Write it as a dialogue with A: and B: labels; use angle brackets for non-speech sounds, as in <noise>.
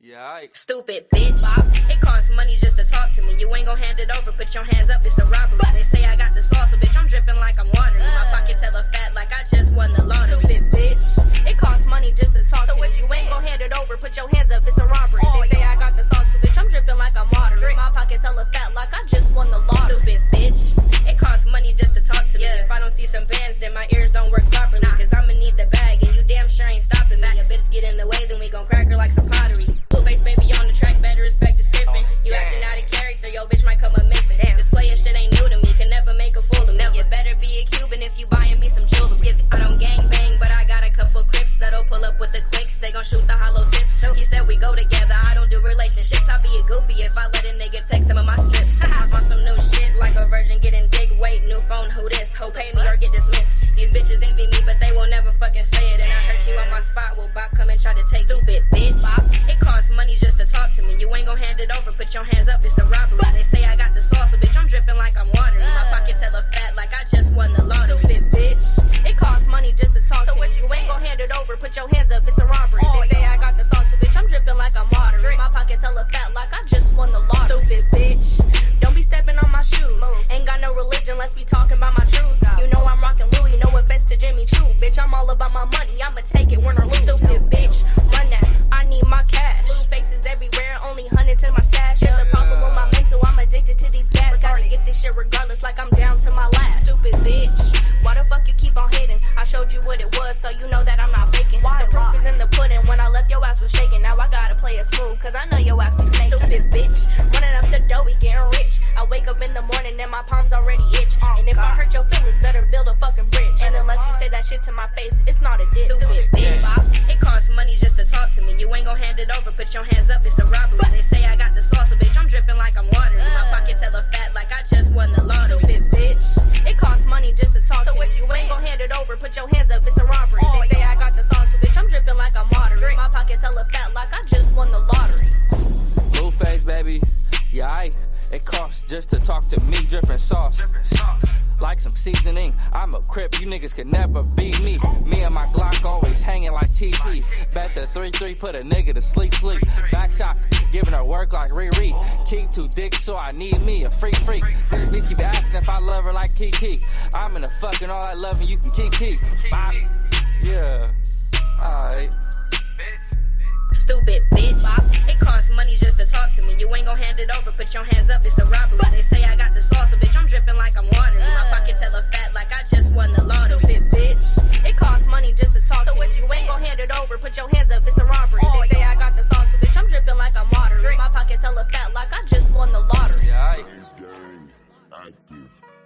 A: Yeah, I.
B: Stupid bitch. It costs money just to talk to me. You ain't gon' hand it over. Put your hands up, it's a robbery. They say I got the sauce, so bitch, I'm dripping like I'm watery. My pockets hella fat, like I just won the lottery.
C: Stupid bitch. It costs money just to talk to me. You ain't gon' hand it over. Put your hands up, it's a robbery. They say I got the sauce, so bitch, I'm dripping like I'm watery. My pockets hella fat, like I just won the lottery.
B: Stupid bitch. It costs money just to talk to me. If I don't see some bands, then my ears don't pull up with the quicks. They gon' shoot the hollow tips. He said we go together, I don't do relationships. I'll be a goofy if I let a nigga take some of my slips. <laughs> On some new shit, like a virgin getting dick. Wait, new phone, who this? Ho, pay me or get dismissed. These bitches envy me, but they will never fucking say it. And I hurt you on my spot. Will Bop come and try to take stupid bitch?
C: Shit regardless, like I'm down to my last. Stupid bitch, why the fuck you keep on hating? I showed you what it was, so you know that I'm not faking. The proof is in the pudding, when I left your ass was shaking. Now I gotta play it smooth, cause I know your ass be snaking. Stupid bitch, running up the dough, we getting rich. I wake up in the morning and my palms already itch. Oh, and if I hurt your feelings, better build a fucking bridge. And unless you say that shit to my face, it's not a diss.
B: Stupid bitch. It costs money just to talk to me. You ain't gon' hand it over. Put your hands up, it's a robbery.
A: Yeah, I. It costs just to talk to me, dripping sauce. Like some seasoning, I'm a crip, you niggas could never beat me. Me and my Glock always hanging like TTs. Bet the 3-3 put a nigga to sleep, sleep. Back shots, giving her work like Riri. Keep two dicks, so I need me a freak freak. This bitch keep asking if I love her like Kiki. I'm in the fucking all that loving you can keep keep. Bop.
D: Active.